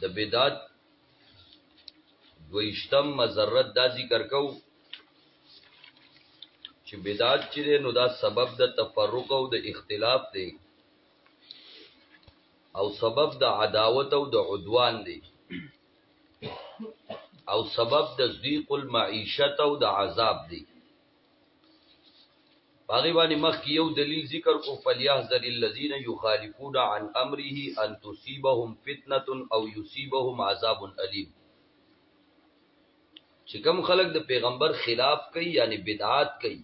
د بدعت دویشتم مزرت دا ذکر کو چې بدعت چې نو دا سبب د تفرق او د اختلاف دی او سبب د عداوت او د عدوان دی او سبب د ضیق المعیشت او د عذاب دی باغی باندې مخ کې یو دلیل ذکر کو فلیحذر الذین یخالفون عن امره ان تصيبهم فتنه او یصيبهم عذاب الیم چې کوم خلک د پیغمبر خلاف کوي یعنی بدعات کوي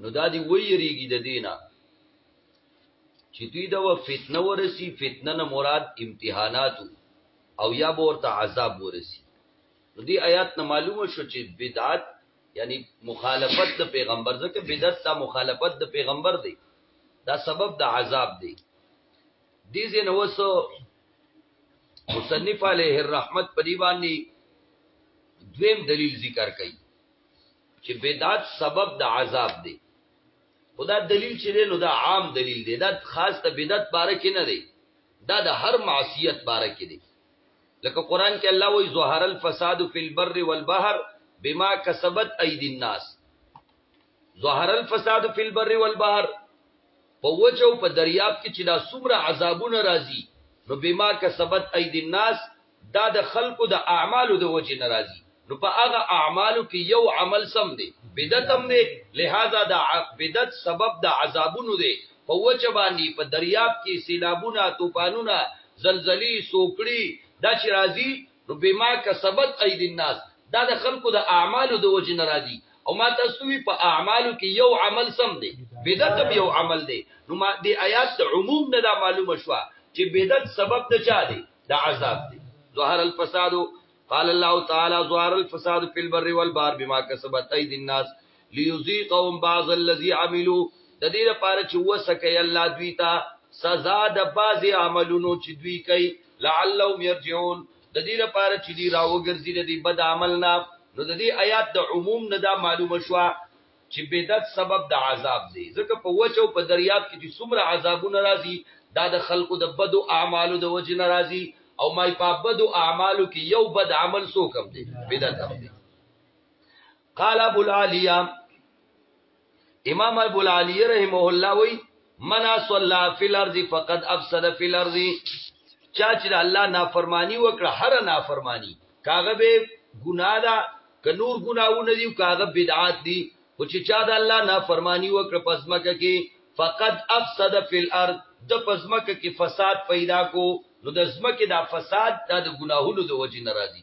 نو دا دی ویریږي د دینه چې دوی دا و فتنه ورسی فتنه نه مراد امتحانات او یا ورته عذاب ورسی نو دی آیات نه معلومه شو چې بدعت یعنی مخالفت د پیغمبر ځکه بدعت دا مخالفت د پیغمبر دی دا سبب د عذاب دی دې ځنه وسو مصنف علیه الرحمت په دی باندې دویم دلیل ذکر کړي چې بدعت سبب د عذاب دی خدا دلیل چې دی نو دا عام دلیل دی دا خاص ته بدعت باره کې نه دی دا د هر معصیت باره کې دی لکه قرآن کې الله وایي ظهر الفساد فی البر والبحر بما کسبت اید الناس ظهر الفساد فی البر والبحر په وچو په دریاب کې چې دا څومره عذابونه راځي نو بما کسبت اید الناس دا د خلقو د اعمالو د وجه ناراضي نو په هغه اعمالو کې یو عمل سم دی بدعت هم دی لہذا دا بدعت سبب د عذابونو دی په وچ باندې په دریاب کې سیلابونه طوفانونه زلزلې سوکړي دا چې راځي نو بما کسبت اید الناس دا د خلکو د اعمالو د وجه نه راځي او ما تاسو وی په اعمالو کې یو عمل سم دی بدعت هم یو عمل دی نو ما د آیات عموم نه دا معلومه شوه چې بدعت سبب د چا دی د عذاب دی ظهر الفساد قال الله تعالی ظهر الفساد في البر والبحر بما كسبت ايدي الناس ليذيقهم بعض الذي عملوا د دې لپاره چې وسکه الله دوی ته سزا د بعضي عملونو چې دوی کوي لعلهم يرجعون د دې لپاره چې دی راوګرځي د دې بد عمل نه نو د دې آیات د عموم نه دا معلومه شوه چې بدعت سبب د عذاب دی، ځکه په وچ او په دریاب کې چې څومره عذابونه راځي دا د خلکو د بدو اعمالو د وجې نه راځي او ما په بدو اعمالو کې یو بد عمل څوک هم دی بدعت هم دی قال ابو العالیه امام ابو العالیه رحمه الله وی منا صلى في الارض فقد افسد في الارض چا چې الله نافرمانی وکړه هر نافرمانی کاغه به ګناه ده ک نور ګناونه دي کاغه بدعات دي او چې چا د الله نافرمانی وکړه پس مکه کې فقد افسد في الارض د پس مکه کې فساد پیدا کو نو د زمکه دا فساد دا د ګناهونو د وجې ناراضي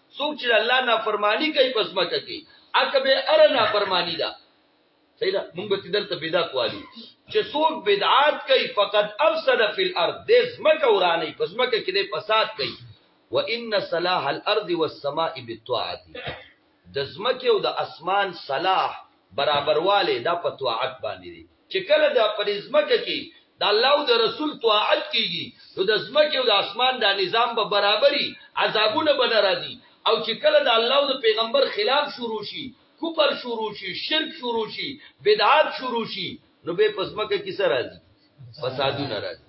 څوک چې الله نافرمانی کوي پس مکه کې اکبه ار نافرمانی ده صحیح ده موږ ته دلته بدعت والی چې څوک بدعات کوي فقط افسد فی الارض د زمکه ورانی پس مکه کې د فساد کوي وان صلاح الارض والسماء بالطاعه د زمکه او د اسمان صلاح برابرواله دا په طاعت باندې دي چې کله دا پر ځمکه کې د الله او د رسول طاعت کیږي نو د ځمکې او د اسمان دا نظام به برابري عذابونه به ناراضي او چې کله د الله او د پیغمبر خلاف شروع شي کفر شروع شي شرک شروع شي بدعات شروع شي نو به په ځمکه کې سره راځي فسادونه راځي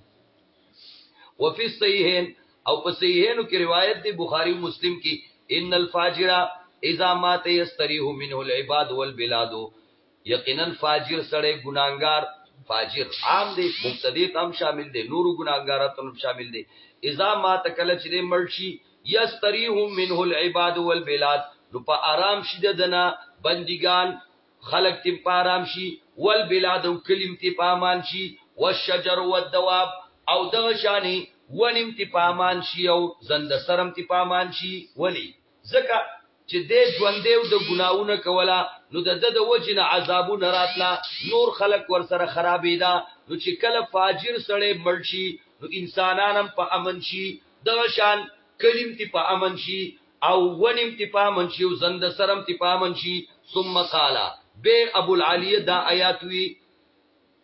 وفي الصحيحين او په صحیحینو کې روایت دی بخاری او مسلم کې ان الفاجر اذا مات يستريح منه العباد والبلاد یقینا فاجر سړی ګناهګار فاجر عام دی مبتدی تام شامل دی نور ګناهګارات هم شامل دی اذا ما تکل چې مرشي یستریهم منه العباد والبلاد نو په آرام شي دنا بندگان خلق تیم په آرام شي والبلاد او کلم تی په امان شي والشجر والدواب او دغه شانی ونیم تی په امان شي او زند سرم تی په امان شي ولی ځکه چې دې ژوندې او د ګناونه کولا نو د د وجنه عذابو نراتلا نور خلق ور سره خرابې دا نو چې کله فاجر سړې مرشي نو انسانانم په امن شي د شان کلیم تی په امن شي او ونیم تی په امن شي او زند سرم تی په امن شي ثم قال به ابو العالیه دا آیات وی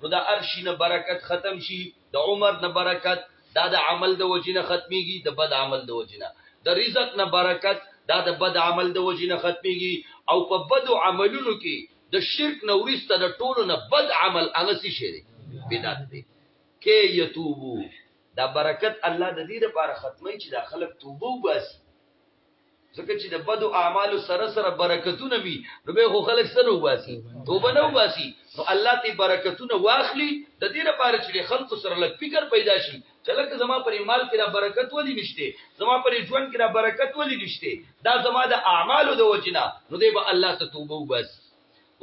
نو د ارشی نه برکت ختم شي د عمر نه برکت دا د عمل د وجنه ختميږي د بد عمل د وجنه د رزق نه برکت دا د بد عمل د وجنه ختميږي او په بد عملونو کې د شرک نه ورسته د ټولو نه بد عمل هغه څه شي بدعت دی کې یتوبو دا برکت الله د دې لپاره ختمي چې دا خلک توبه وباسي ځکه چې د بدو اعمالو سره سره برکتونه وي نو به خو خلک سره وباسي توبه نه وباسي نو الله دې برکتونه واخلي د دې لپاره چې خلک سره لږ فکر پیدا شي چې لکه زما پر مال کې را برکت ولې نشته زما پر ژوند کې را برکت ولې نشته دا زما د اعمالو د وجنه نو دې به الله ته توبه وباسي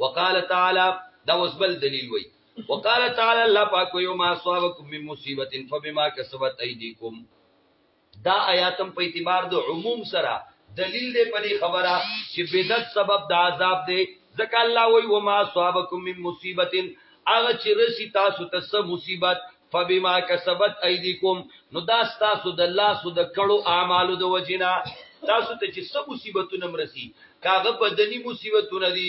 وقال تعالی دا وسبل دلیل وایي وقال تعالی الله پاک یو ما صابکم من مصیبت فبما کسبت ایدیکم دا آیاتم په اعتبار د عموم سره دلیل دی په دې خبره چې بدعت سبب د عذاب دی ځکه الله وی و ما صابکم من مصیبت هغه چې رسی تاسو ته څه مصیبت فبما کسبت ایدیکم نو دا تاسو د لاسو د کړو اعمالو د وجینا تاسو ته چې څه مصیبتونه مرسي کاغه بدني مصیبتونه دي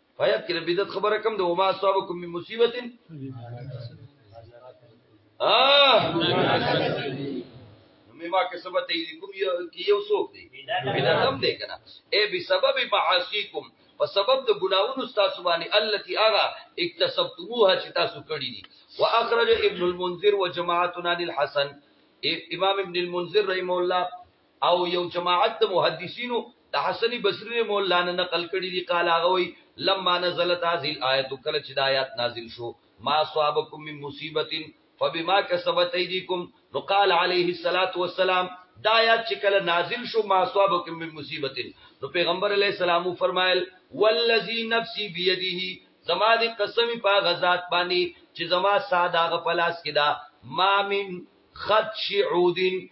آیات کې بدعت خبره کم ده وما اصابکم من مصیبت اه مما کې سبب ته دي کوم کې یو څوک دی بدعت هم دی کنه اے بسبب معاصیکم په سبب د ګناوونو تاسو باندې التي اغا اکتسبتموها چې تاسو کړی دي واخرج ابن المنذر وجماعتنا للحسن امام ابن المنذر رحم الله او یو جماعت د محدثینو د حسن بصری مولا نه نقل کړي دي قال هغه وی لما نزلت هذه الايه کله چې د آیات نازل شو ما صابکم من مصیبت فبما كسبت ايديكم نو قال عليه الصلاه والسلام دا آیات چې کله نازل شو ما صابکم من مصیبت نو پیغمبر علیه السلام فرمایل والذي نفسي بيده زما دې قسم په غزاد باندې چې زما ساده غ پلاس کې دا ما من خط شعودین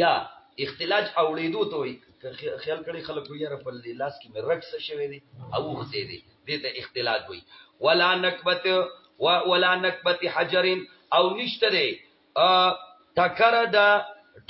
یا اختلاج اوړېدو ته وایي خیال کړي خلکو یاره په لاس کې مې رټ څه شوی دی اوښتی دی دې ته اختلاج وایي ولا نکبت ولا نکبت حجر او نشته دی ټکر ده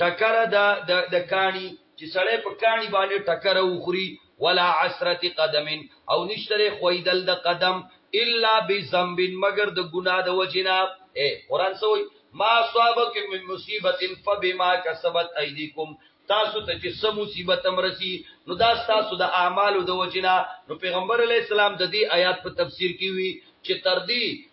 ټکر ده د کاڼي چې سړی په کاڼي باندې ټکر وخوري ولا عثرة قدم او نشته دی ښویدل د قدم الا بذنب مگر د ګناه د وجې نه اې قرآن څه وایي ما اصابکم من مصیبت فبما کسبت ایدیکم تاسو ته چې سم مصیبت امرسي نو دا تاسو د اعمالو د وجنا نو پیغمبر علی السلام د دې آیات په تفسیر کې وی چې تر دې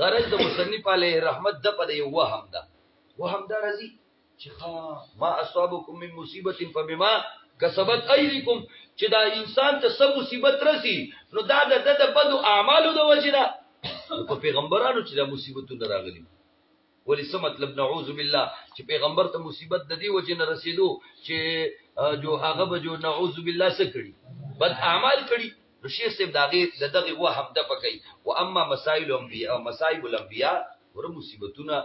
غرض د مصنف علیه رحمت د په یو وهم ده وهم دا راځي چې ما اصابکم من مصیبت فبما کسبت ایدیکم چې دا انسان ته سب مصیبت رسی نو دا د د بدو اعمالو د وجه ده په پیغمبرانو چې دا مصیبتونه راغلي ولی څه مطلب نعوذ بالله چې پیغمبر ته مصیبت د دې وجه نه رسیدو چې جو هغه به جو نعوذ بالله څه کړي بد اعمال کړي نو شیخ صاحب داغه د دغه وهم د پکې او اما مسائل انبیاء او مسائل الانبیاء ور مصیبتونه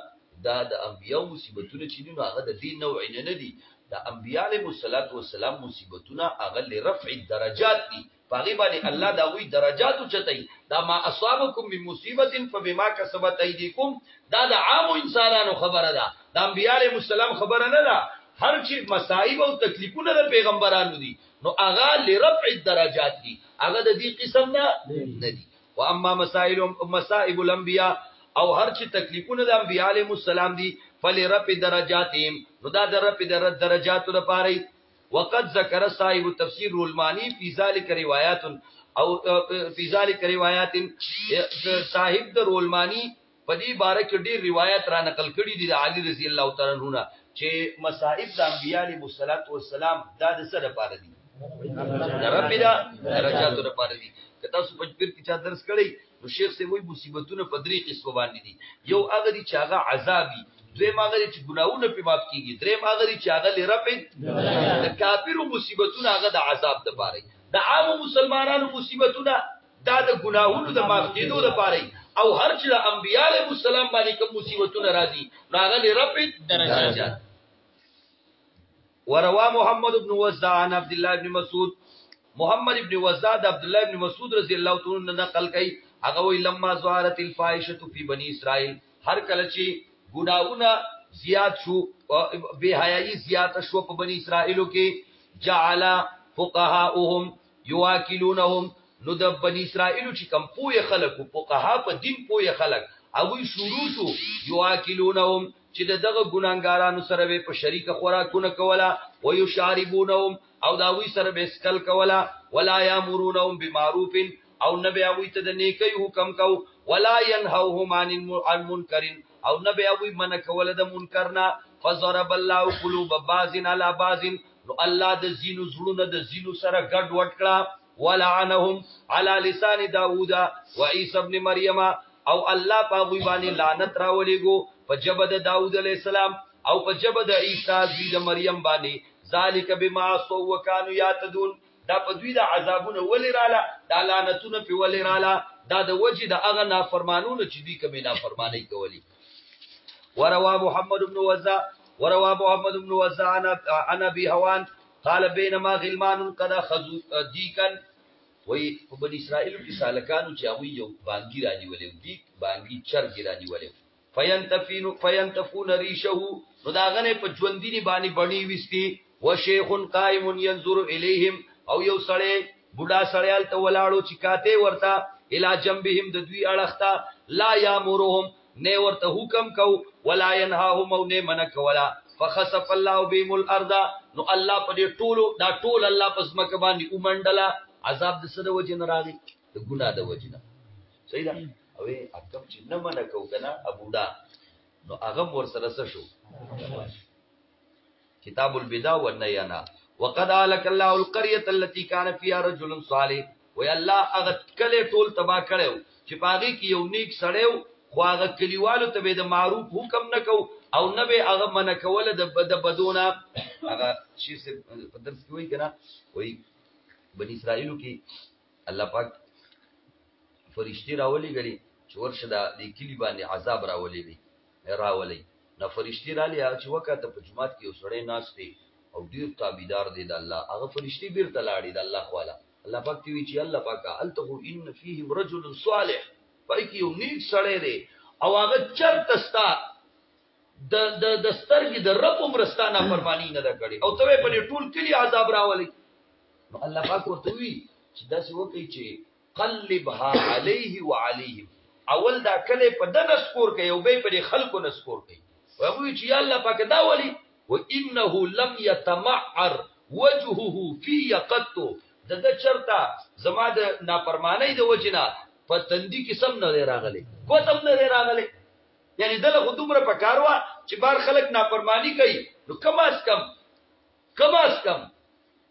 دا د انبیاء مصیبتونه چې نو هغه د دین نوع نه نه دي د انبیاء علیهم الصلاه والسلام مصیبتونه هغه لرفع الدرجات دي پاغي باندې الله دا وی درجات چتای دا ما اصابکم من مصیبت فبما کسبت ایدیکم دا د عام انسانانو خبره ده د انبیاء علیهم السلام خبره نه ده هر چې مصائب او تکلیفونه د پیغمبرانو دي نو اغا لرفع الدرجات دي اغا د دې قسم نه نه دي واما مسائل مصائب الانبیاء او هر چې تکلیفونه د انبیاء علیهم السلام دي فلرفع درجاتهم نو دا د رفع درجاتو لپاره وقد ذکر صاحب تفسیر رولمانی فی ذلک روایات او فی ذلک روایات صاحب د رولمانی په دې باره کې ډېر روایت را نقل کړي دي د علي رضی الله تعالی عنہ نه چې مصائب د انبیاء علیهم الصلات والسلام دا د سره پاره دي د رب دا درجاتو لپاره دي که تاسو په پیر کې چا درس کړی نو شیخ صاحب وایي مصیبتونه په درې قسمه باندې دي یو هغه دي چې هغه عذاب وي دویم هغه دي چې ګناهونه پرې معاف کېږي دریم هغه دي چې هغه لرفع د کافرو مصیبتونه هغه د عذاب دپاره وي د عامو مسلمانانو مصیبتونه دا د ګناهونو د معاف کېدو دپاره وي او هر چې د انبیاء علیهم السلام باندې کوم مصیبتونه راځي نو هغه لرفع درجات وروا محمد ابن وزا عن عبد الله ابن مسعود محمد ابن وزا د عبد الله ابن مسعود رضی الله تعالی عنہ نقل کړي هغه وی لما ظهرت الفاحشه فی بنی اسرائیل هر کله چې ګناونه زیات شو بے حیايي زیات شو په بنی اسرائیلو کې جعل فقهاؤهم یواکلونهم نو د بنی اسرائیلو چې کم پوهه خلکو فقها په دین پوهه خلک او شروع شو یواکلونهم چې د دغه ګناهګارانو سره به په شریکه خوراکونه کوله ويشاربونهم او د هغوی سره به څکل کوله ولا یامرونهم بمعروف او نه به هغوی ته د نیکۍ حکم کو ولا ینهوهم عن المنکر او نه به هغوی منع کوله د منکر نه فضرب الله قلوب بعض علی بعض نو الله د زینو زړونه د زینو سره ګډ وډ کړه ولعنهم على لسان داوود و عيسى ابن مريم او الله په غوي باندې لعنت راولېګو په جبه د داوود عليه السلام او په جبه د عيسى زوی د مريم باندې ذالک بما سو وکانو یاتدون دا په دوی د عذابونه ولې رااله دا لعنتونه په ولې رااله دا د وجه د هغه نافرمانونو چې دوی کومه نافرمانی کولی وروا محمد بن وزا وروا محمد بن وزا انا بي هوان قال بينما غلمان قد خذو ديكا وي په بني اسرائيل کې سالکانو چې هغه یو بانګي رانی ولې دي بانګي چرګ رانی ولې فینتفینو فینتفون ریشه نو دا غنه په ژوندینی باندې بڼي وستي و شیخ قائم ينظر الیهم او یو سړی بوډا سړی هلته ولاړ و چې کاته ورته الی جنبهم د دوی اړخ ته لا یامرهم نه ورته حکم کو ولا ينهاهم او نه منع کولا فخسف الله بهم الارض نو الله په دې ټولو دا ټول الله پس مکه باندې ومنډله عذاب د سره وجنه راغی د ګنا د وجنه صحیح ده او اکم چې نه منه کو کنه ابودا نو هغه ور سره شو کتاب البدع والنینا وقد علق الله القريه التي كان فيها رجل صالح وی الله هغه کله ټول تبا کړو چې پاغي کې یو نیک سړیو خو هغه کلیوالو ته به د معروف حکم نکو او نه به هغه من کوله د بد بدونه هغه شي څه په درس کې وای کنه وای بنی اسرائیلو کې الله پاک فرشتي راولي غلي چې ورشه د کلی باندې عذاب راولي راولئ نه فرشتي رالې هغه چې وکاته په جماعت کې یو سړی ناست دی او ډیر تابعدار دی د الله هغه فرشتي بیرته لاړې د الله خواله الله پاک ته وی چې الله پاکه هلته خو ان فیهم رجل صالح پای کې یو نیک سړی دی او هغه چرته ستا د د د سترګې د رب عمرستانه فرمانی نه کړي او ته په ټول کلی عذاب راولي نو الله پاک ورته وی چې دا څه وکړي چې قلبها عليه وعليهم اول دا کله په دغه سکور کوي او به په خلکو نه سکور کوي وایي چې یا الله پاک دا ولي و انه لم يتمعر وجهه في قط د د چرتا زما د نافرمانی د وجنه په تندي کې سم نه راغلي کوتم نه راغلي یعنی دله خو دومره په کاروا چې بار خلک نافرمانی کوي نو کم از کم کم از کم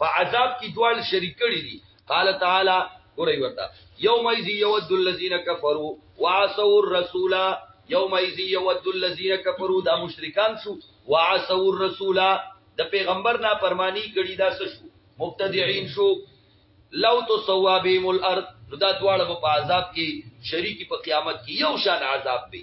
په عذاب کې دوال شریک کړي دي قال تعالی ګورې ورته یوم ایذ یود الذین کفروا وعصوا الرسول یوم ایذ یود الذین کفروا دا مشرکان شو وعصوا الرسول د پیغمبر نه پرمانی کړي دا څه شو مبتدعين شو لو تسوا بهم الارض نو دا دواړه په عذاب کې شریکی په قیامت کې یو شان عذاب به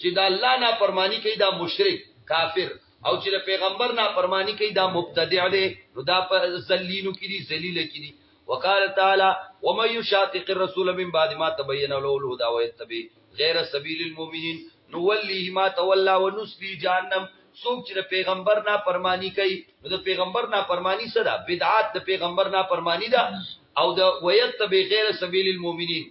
چې د الله نافرمانی کوي دا مشرک کافر او چې د پیغمبر نافرمانی کوي دا مبتدع دی نو دا په ذلینو کې دي ذلیل کې دي وقال تعالی ومن يشاقق الرسول من بعد ما تبين له الهدى ويتبع غير سبيل المؤمنين نوليه ما تولى ونصلي جهنم څوک چې د پیغمبر نه پرمانی کوي نو د پیغمبر نه پرمانی څه ده بدعات د پیغمبر نه پرمانی ده او د ويتبع غير سبيل المؤمنين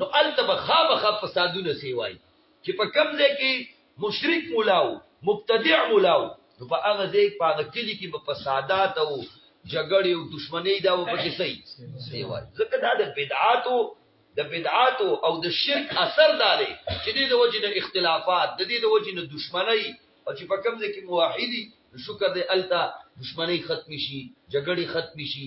نو هلته به خامخا فسادونه سي وای چي په کوم ځای کي مشرک ملا وو مبتدع ملا وو نو په هغه ځای په هغه کلي کي به فسادات او جګړې او دشمنۍ دا به پکې سي سي وای ځکه دا د بدعاتو د بدعاتو او د شرک اثر دا دی چې د دې وجې نه اختلافات د دې د وجې نه دشمنۍ او چې په کوم ځای کي موحدي شکر دې التا دشمنۍ ختم شي جګړې ختم شي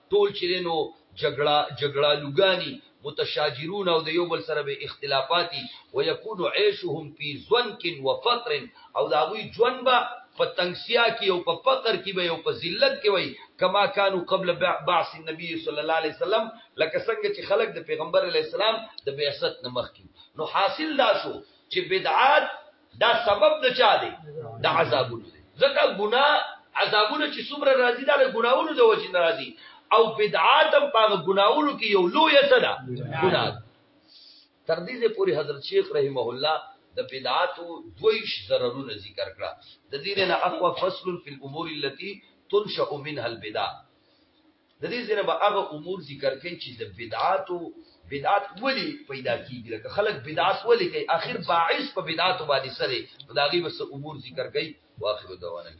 ټول چې دی نو جګړه جګړالوګاني متشاجرون او د یو بل سره به اختلافاتي ويكون عيشهم في ضنک وفقر او د هغوی ژوند به په تنګسیا کې او په فقر کې به او په ذلت کې وي کما كانوا قبل بعث النبي صلی الله علیه وسلم لکه څنګه چې خلک د پیغمبر علی السلام د بعثت نه مخکې نو حاصل دا شو چې بدعات دا سبب د چا دی د عذابونو دی ځکه ګناه عذابونه چې څومره راځي دا د ګناونو د وجې نه راځي او بدعات هم په ګناونو کې یو لوی څه ده ګناه تر دې ځې پوری حضرت شیخ رحمه الله د بدعاتو دویش ضررونه ذکر کړه د دې نه اقوا فصل فی الامور التي تنشأ منها البدع د دې سره به هغه امور ذکر کړي چې د بدعاتو بدعات ولی پیدا کیږي لکه خلک بدعات ولی کوي اخر باعث په بدعاتو باندې سره دا غي بس امور ذکر کړي واخر دوانه